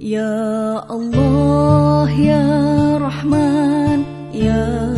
يا الله يا رحمن يا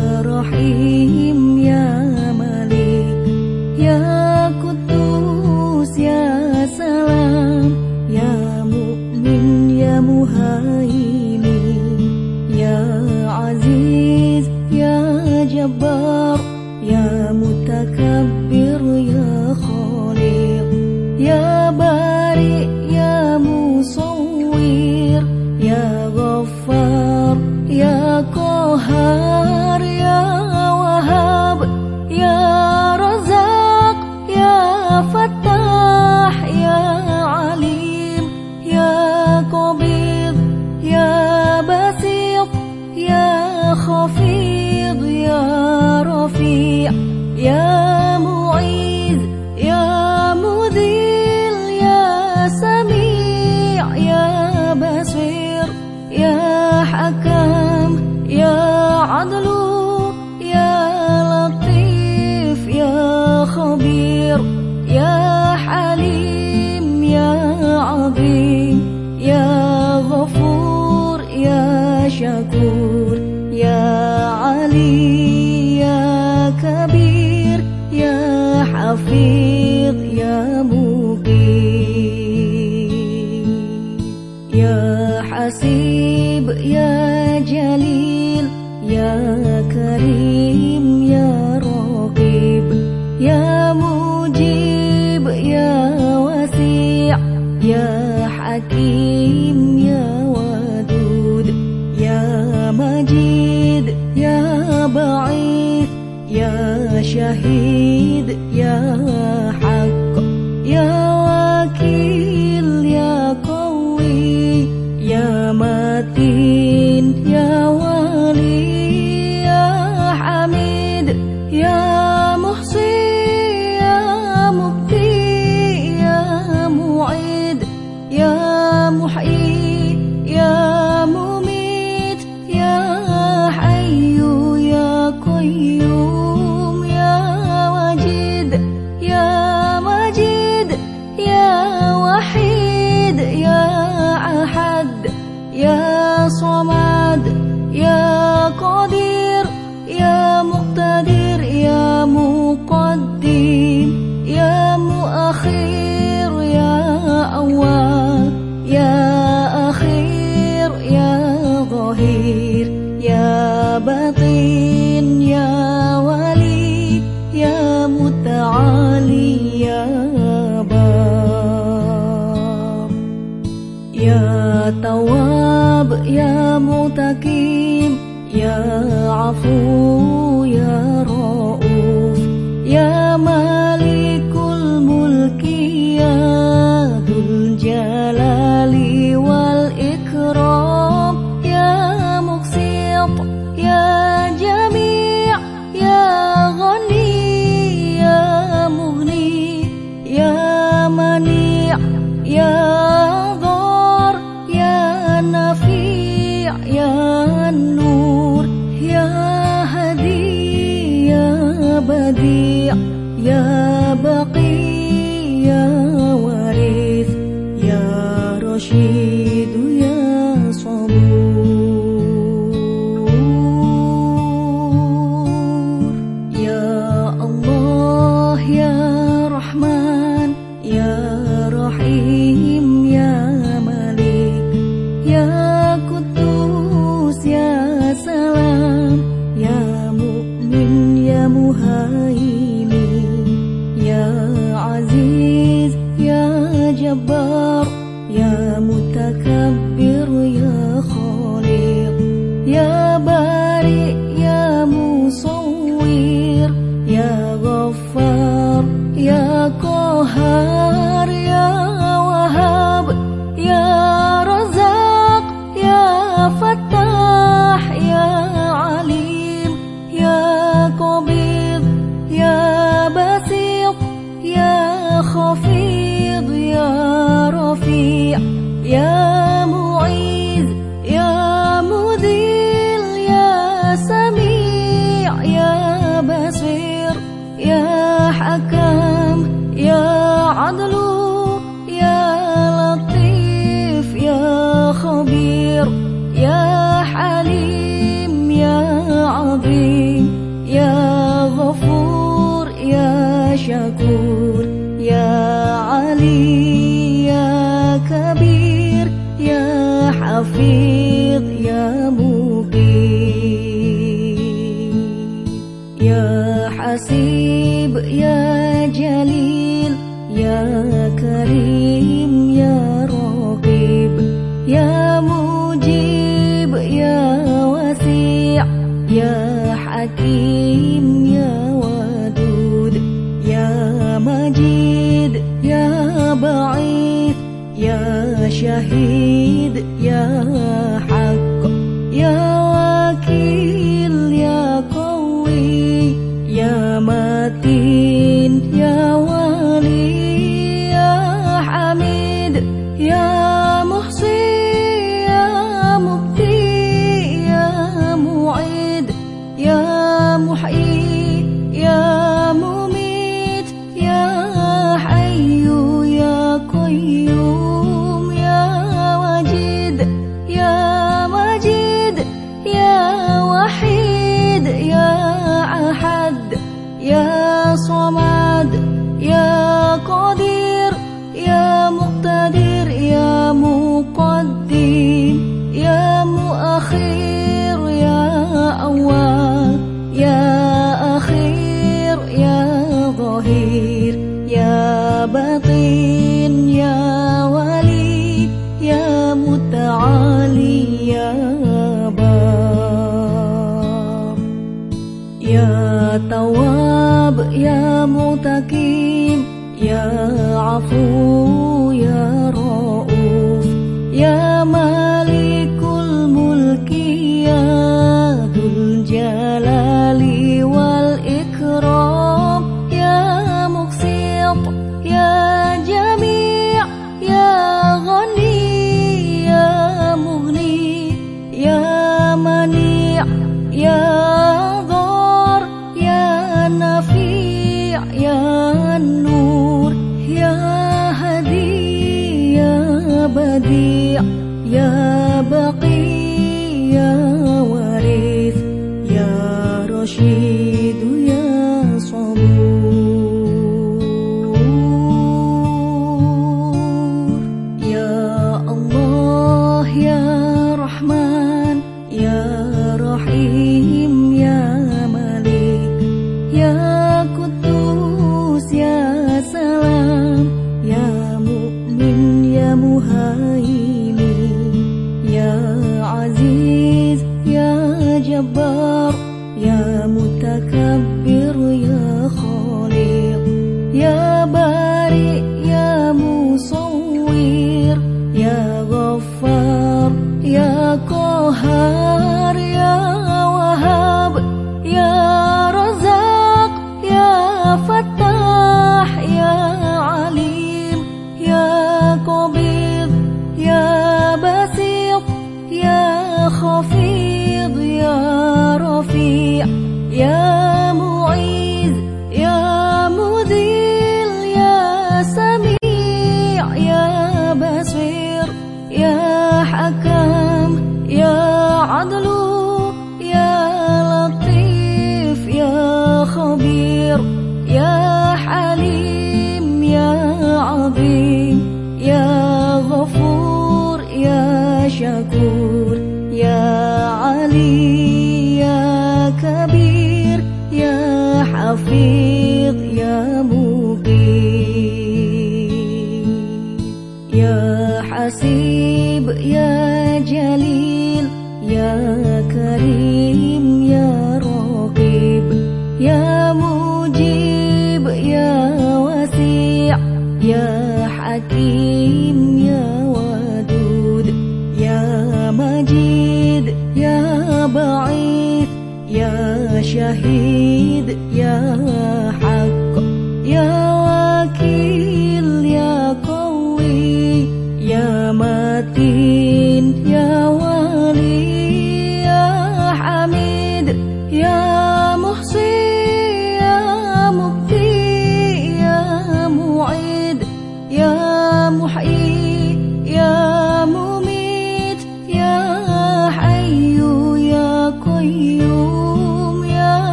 حسيب يا جليل يا كريم يا رقيب يا مجيب يا وسيع يا حكيم يا ودود يا مجيد يا بعيد يا شهيد يا حبيب Senhor. شهيد شهيد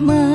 رحمن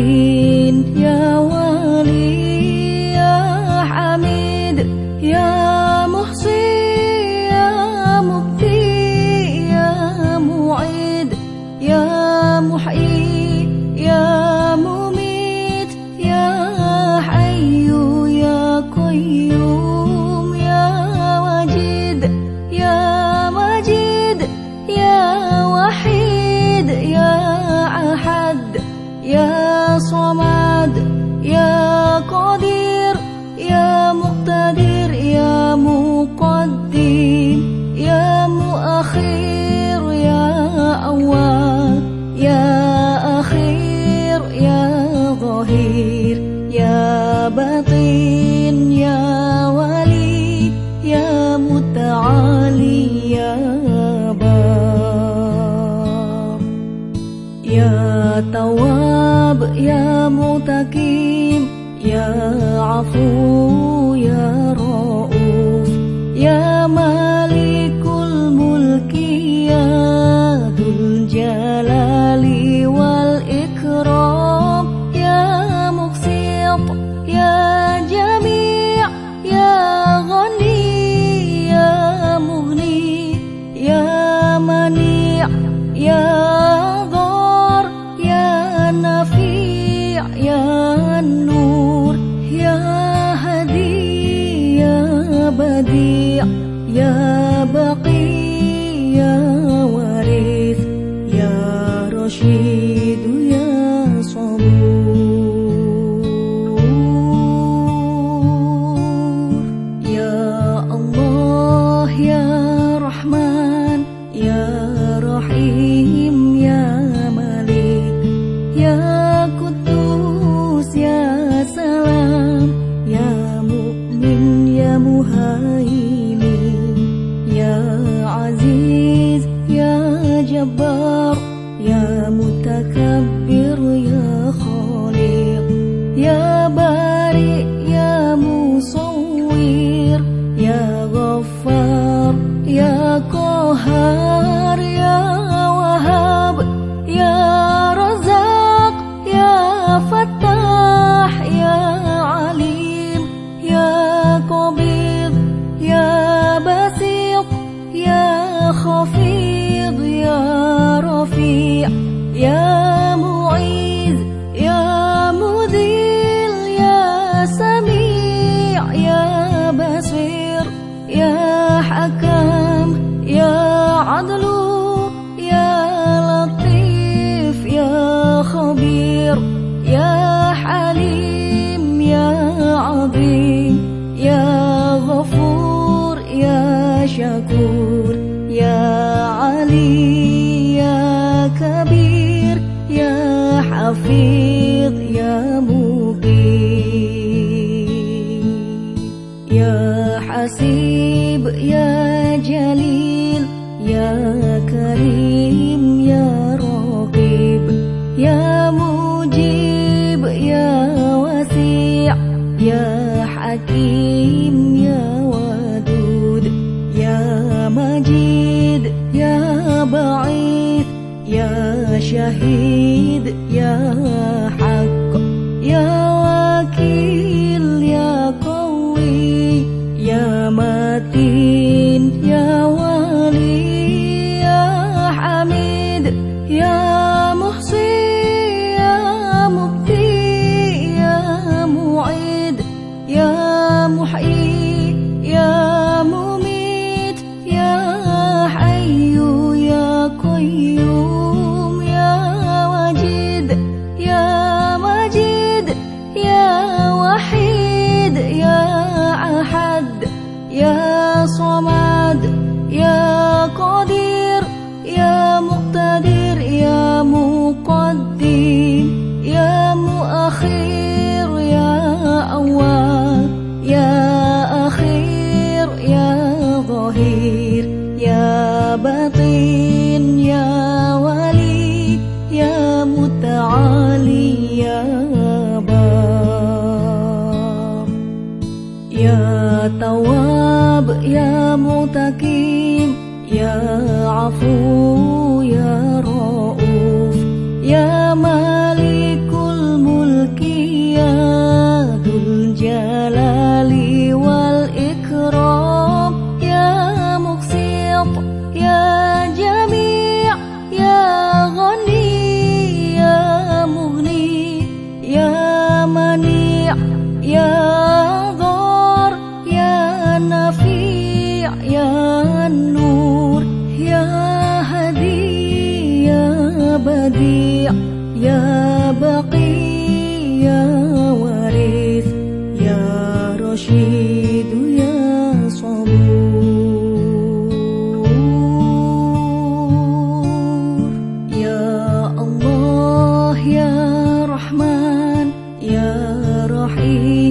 be رحمن يا رحيم aquí. رحيم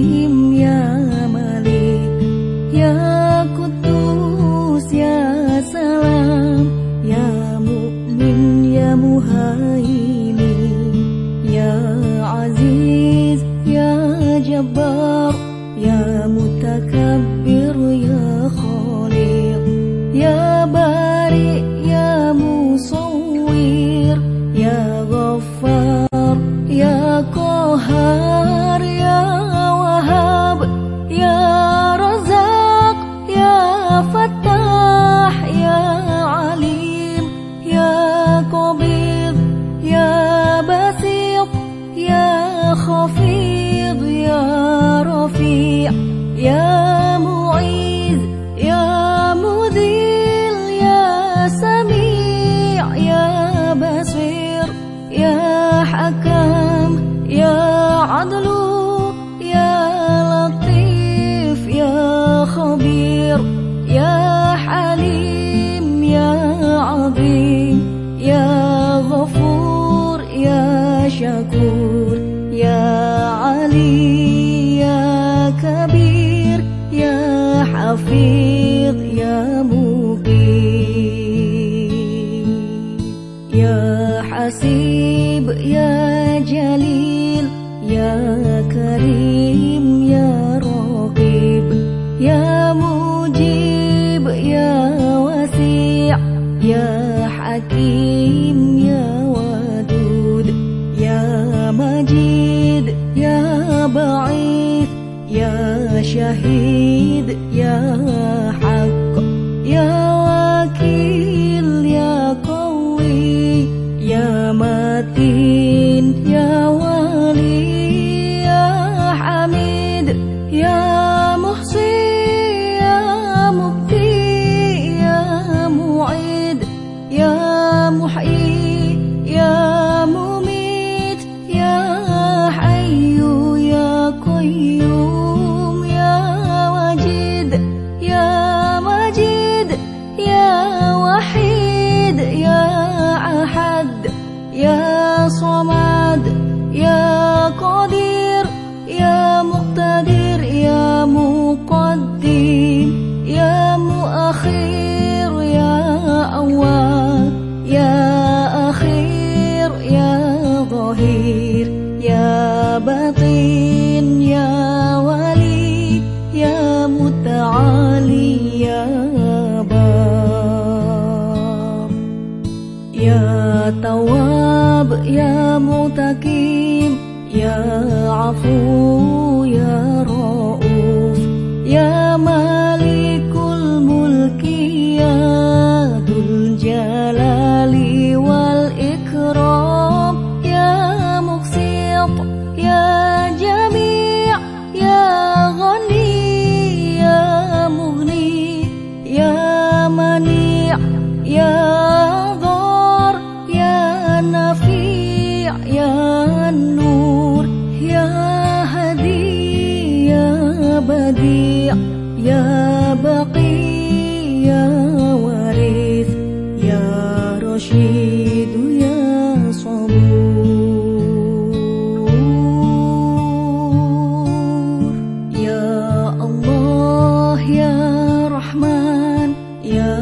رحمن يا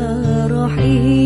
رحيم.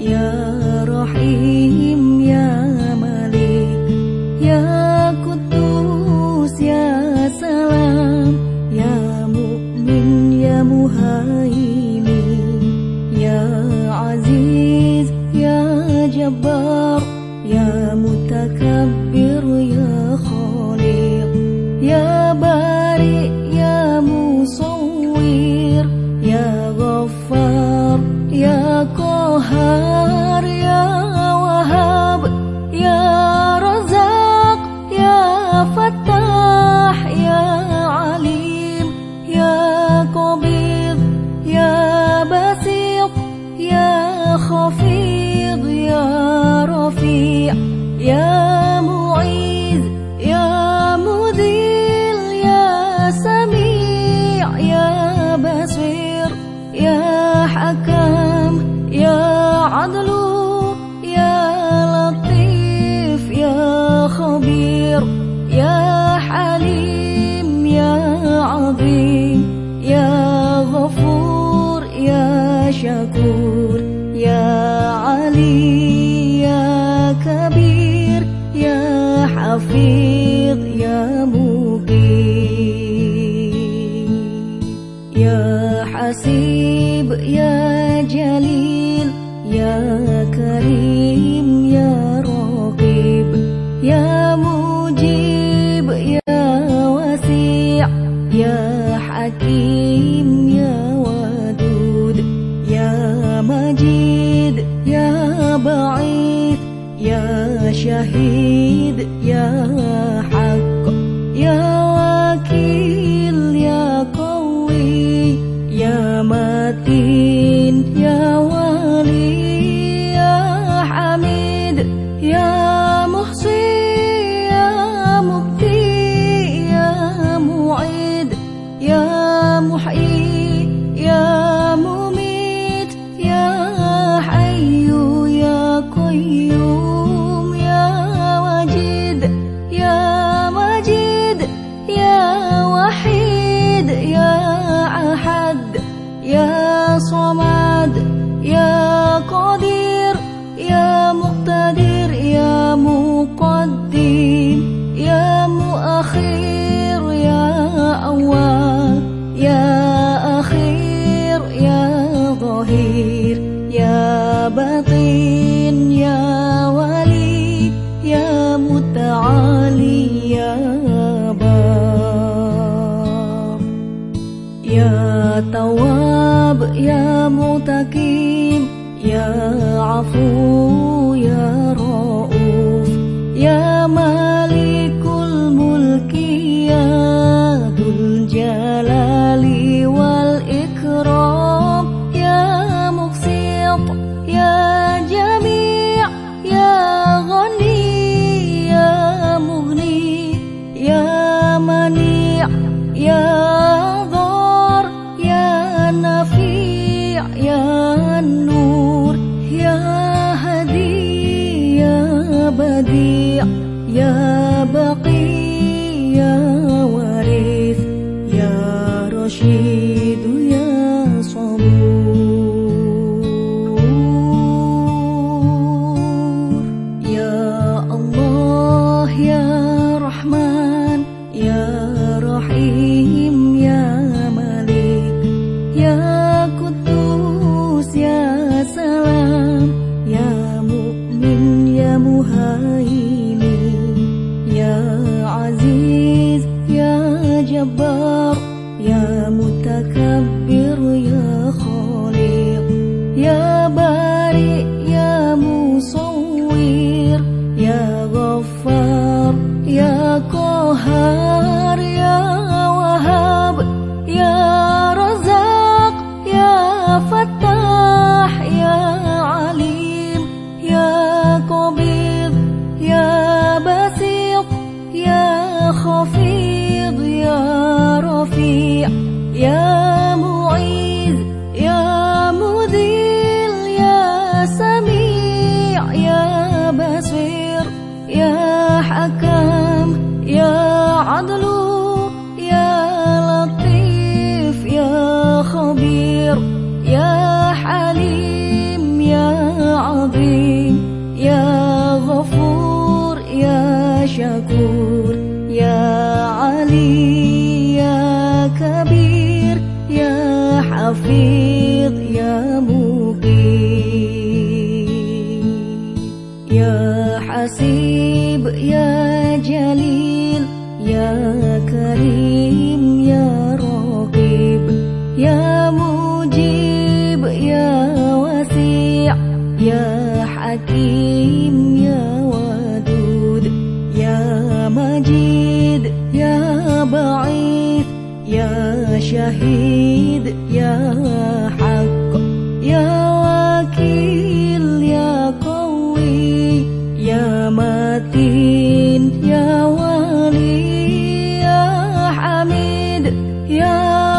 يا رحيم. يا رحمن يا رحيم Matin Ya Wali Ya Hamid Ya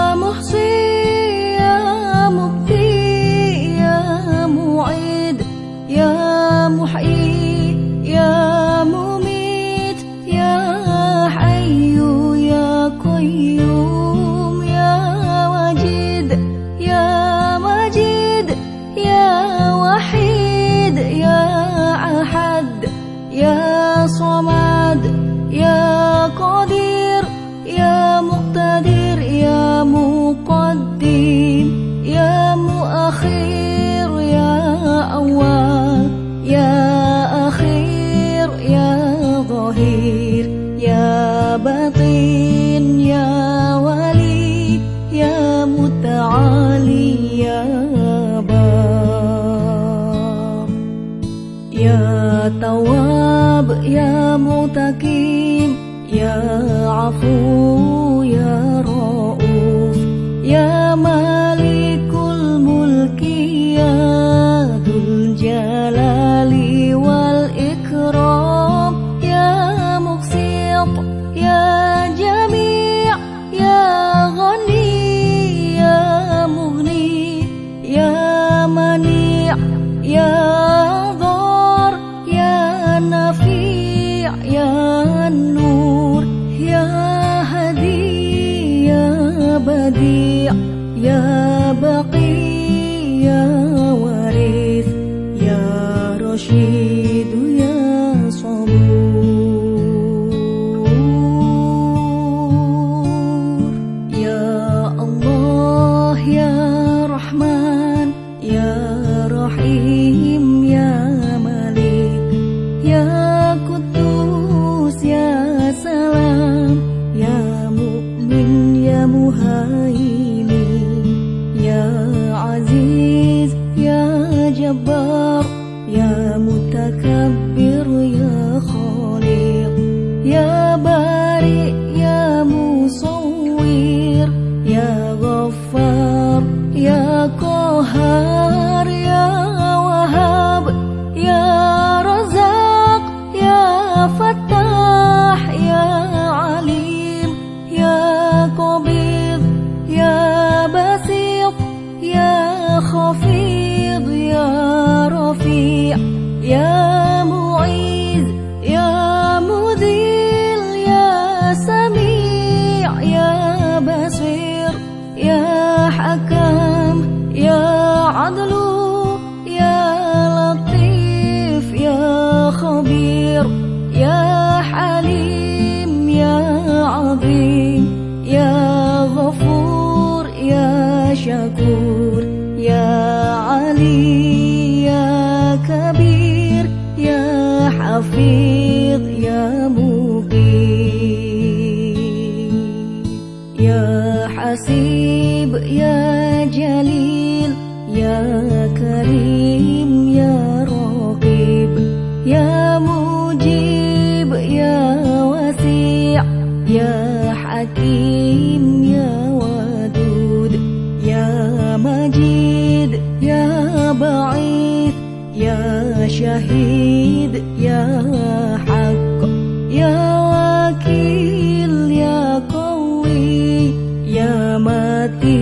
Pati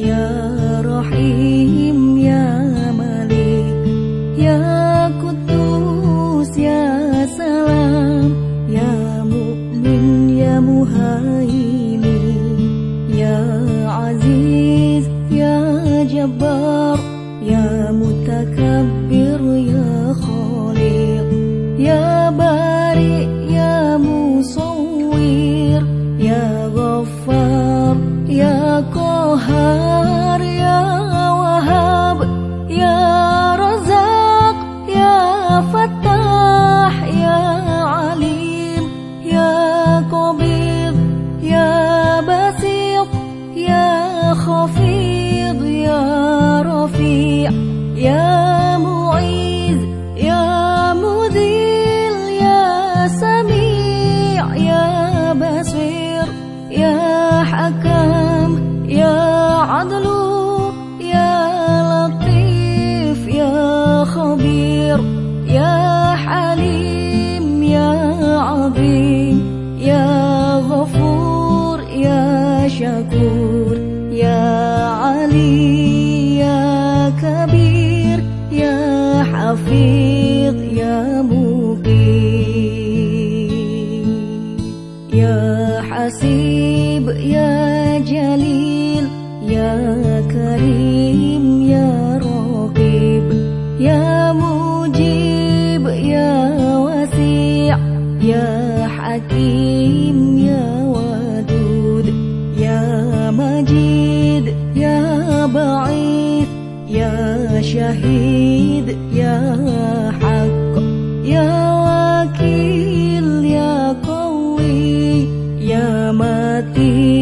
يا معيذ يا ti.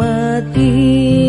يا